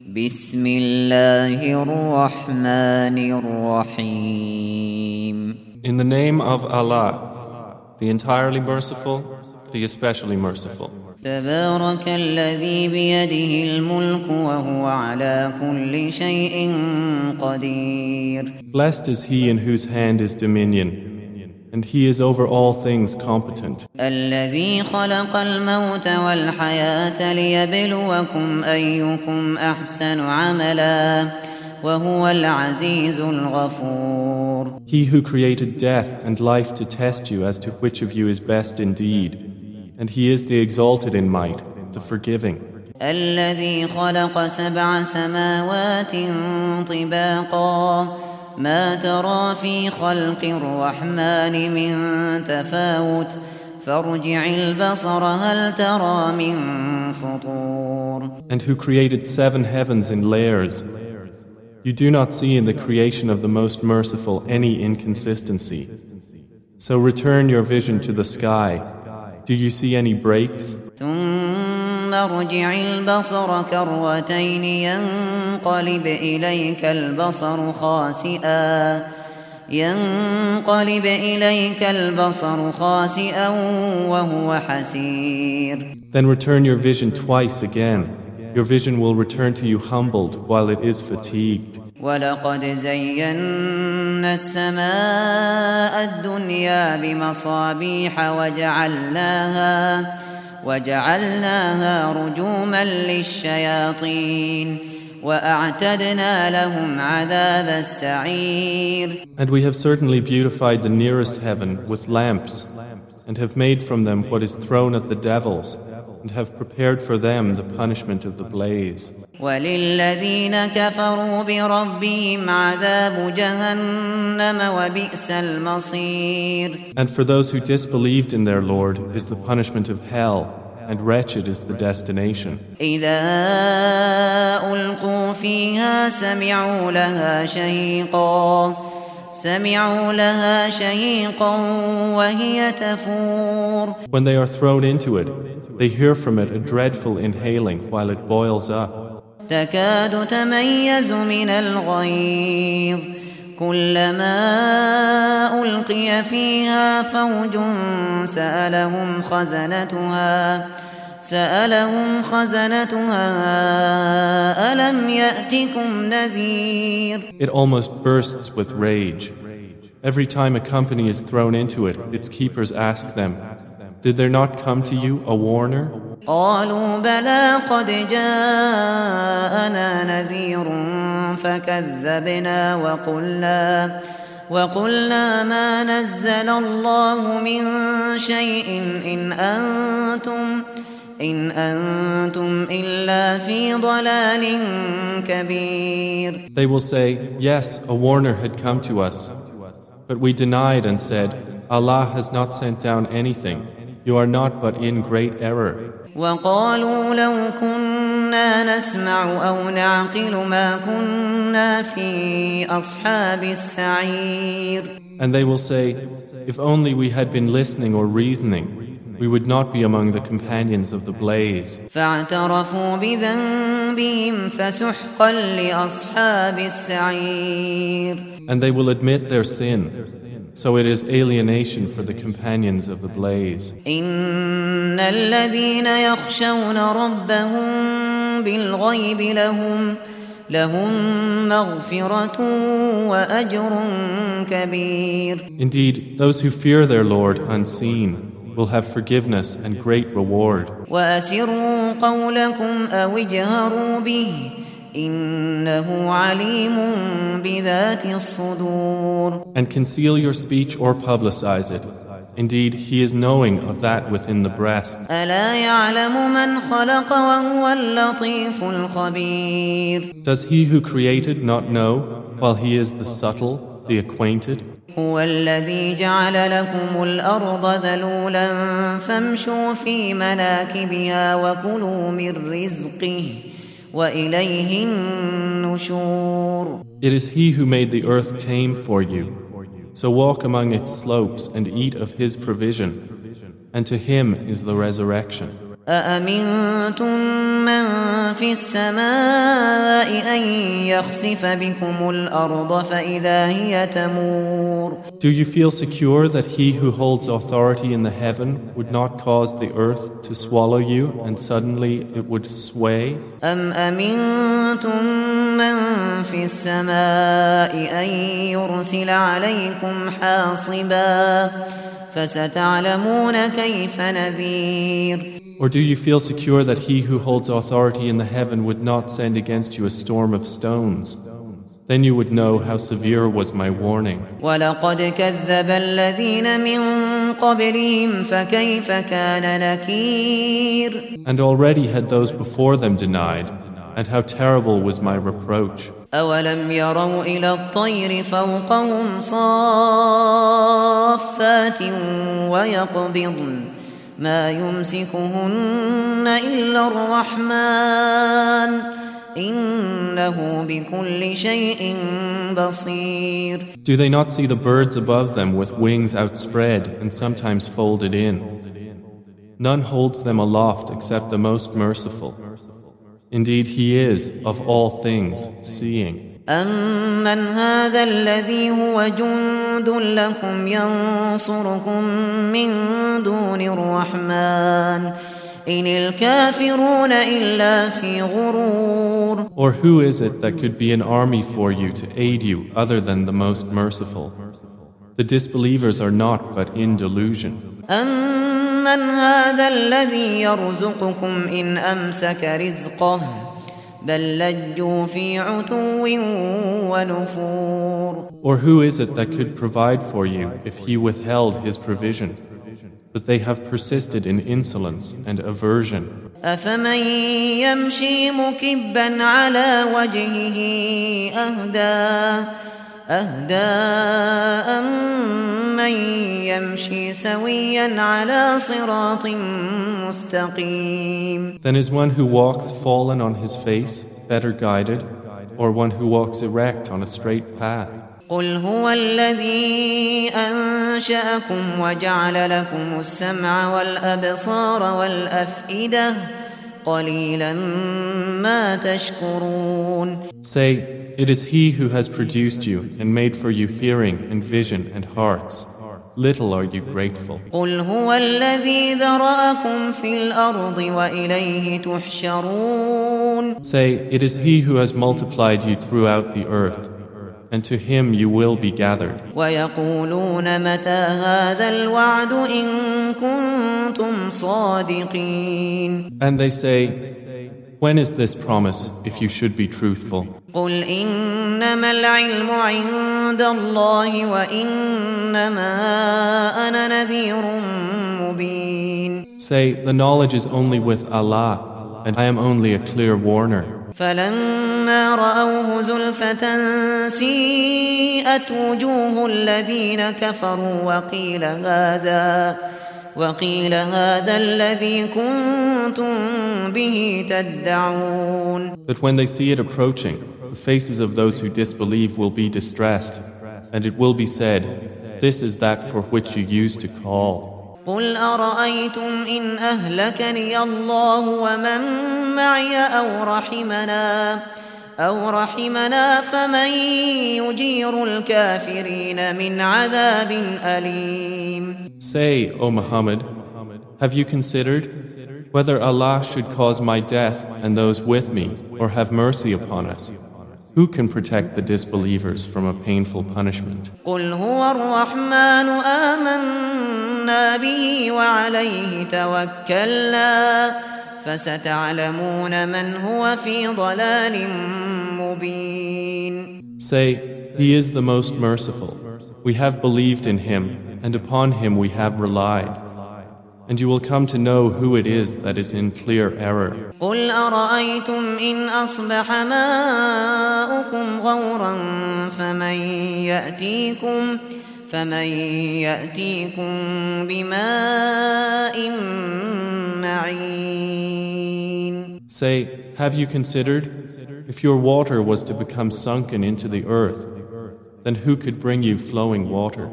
بسم الله الرحمن الرحيم In the name of Allah, the entirely merciful, the especially merciful. تبارك الذي بيده الملك وهو على كل شيء قدير Blessed is he in whose hand is dominion, and he is over all things competent. الذي خلق الموت والحياة ليبلوكم أيكم أحسن عملا وهو العزيز الغفور He who created death and life to test you as to which of you is best indeed, and he is the exalted in might, the forgiving. الذي خلق سبع سماوات طباقا ما ترى في خلق الرحمن من تفاوت فارجع البصر هل ترى من فطور And who created seven heavens in layers. You do not see in the creation of the Most Merciful any inconsistency. So return your vision to the sky. Do you see any breaks? ثم ارجع البصر كروتين ينقلب إليك البصر خاسئا ينقلب إليك البصر خاسئا وهو حسير Then return your vision twice again. Your vision will return to you humbled while it is fatigued. ولقد زينا السماء الدنيا بمصابيح وجعلناها وجعلناها رجوما للشياطين وأعتدنا لهم عذاب السعير And we have certainly beautified the nearest heaven with lamps, and have made from them what is thrown at the devils, and have prepared for them the punishment of the blaze. وللذين كفروا بربهم عذاب جهنم وبئس المصير And for those who disbelieved in their Lord is the punishment of hell, and wretched is the destination. إذا ألقوا فيها سمعوا لها شهيقا سمعوا لها شهيقا وهي تفور When they are thrown into it, they hear from it a dreadful inhaling while it boils up. تكاد تميز من الغيظ كلما ألقي فيها فوج سألهم خزنتها سألهم خزنتها ألم يأتكم نذير It almost bursts with rage. Every time a company is thrown into it, its keepers ask them, Did there not come to you a warner? قالوا بلى قد جاءنا نذير فكذبنا وقلنا وقلنا ما نزل الله من شيء إن أنتم إن أنتم إلا في ضلال كبير They will say, Yes, a warner had come to us. But we denied and said, Allah has not sent down anything. You are not but in great error. وقالوا لو كنا نسمع أو نعقل ما كنا في أصحاب السعير And they will say, If only we had been listening or reasoning, we would not be among the companions of the blaze. فاعترفوا بذنبهم فسحقا لأصحاب السعير And they will admit their sin. So it is alienation for the companions of the blaze. إن الذين يخشون ربهم بالغيب لهم لهم مغفرة وأجر كبير Indeed, those who fear their Lord unseen will have forgiveness and great reward. وأسروا قولكم أو اجهروا به إنه عليم بذات الصدور And conceal your speech or publicize it. Indeed, He is knowing of that within the breast. ألا يعلم من خلق وهو اللطيف الخبير Does He who created not know, while He is the subtle, the acquainted? هو الذي جعل لكم الأرض ذلولا فامشوا في مناكبها وكلوا من رزقه وإليه النشور it is He who made the earth tame for you. So walk among its slopes and eat of His provision, and to Him is the resurrection. أأمنتم من في السماء أن يخسف بكم الأرض فإذا هي تمور Do you feel secure that he who holds authority in the heaven would not cause the earth to swallow you and suddenly it would sway? أم أمنتم من في السماء أن يرسل عليكم حاصبا فستعلمون كيف نذير Or do you feel secure that he who holds authority in the heaven would not send against you a storm of stones? Then you would know how severe was my warning. ولقد كذب الذين من قبلهم فكيف كان نكير And already had those before them denied, and how terrible was my reproach. أولم يروا إلى الطير فوقهم صافات ويقبضن ما يمسكهن إلا الرحمن إنه بكل شيء بصير Do they not see the birds above them with wings outspread and sometimes folded in? None holds them aloft except the most merciful. Indeed, He is, of all things, seeing. أمن هذا الذي هو جند لكم ينصركم من دون الرحمن إن الكافرون إلا في غرور Or who is it that could be an army for you to aid you other than the most merciful? The disbelievers are not but in delusion. أمن هذا الذي يرزقكم إن أمسك رزقه بل لجوا في عتو ونفور Or who is it that could provide for you if he withheld his provision? But they have persisted in insolence and aversion. أفمن يمشي مكبا على وجهه أهدى أهدى أمن يمشي سويا على صراط مستقيم Then is one who walks fallen on his face better guided, or one who walks erect on a straight path? قل هو الذي أنشأكم وجعل لكم السمع والأبصار والأفئدة قليلا ما تشكرون Say, it is he who has produced you and made for you hearing and vision and hearts. Little are you grateful. قل هو الذي ذرأكم في الأرض وإليه تحشرون Say, it is he who has multiplied you throughout the earth, and to him you will be gathered. ويقولون متى هذا الوعد إن كنتم صادقين And they say, When is this promise if you should be truthful? قل إنما العلم عند الله وإنما أنا نذير مبين Say, The knowledge is only with Allah, and I am only a clear warner. فلما رأوه زلفة سيئت وجوه الذين كفروا وقيل هذا وقيل هذا الذي كنتم به تدعون But when they see it approaching, the faces of those who disbelieve will be distressed, and it will be said, This is that for which you used to call. قل أرأيتم إن أهلكني الله ومن معي أو رحمنا أو رحمنا فمن يجير الكافرين من عذاب أليم Say, O Muhammad, have you considered whether Allah should cause my death and those with me, or have mercy upon us? Who can protect the disbelievers from a painful punishment? قل هو الرحمن آمنا به وعليه توكلنا فستعلمون من هو في ضلال مبين Say, He is the most merciful. We have believed in Him, and upon Him we have relied. And you will come to know who it is that is in clear error. قل أرأيتم إن أصبح ماؤكم غورا فمن يأتيكم فمن يأتيكم بماء معين Say, have you considered if your water was to become sunken into the earth, then who could bring you flowing water?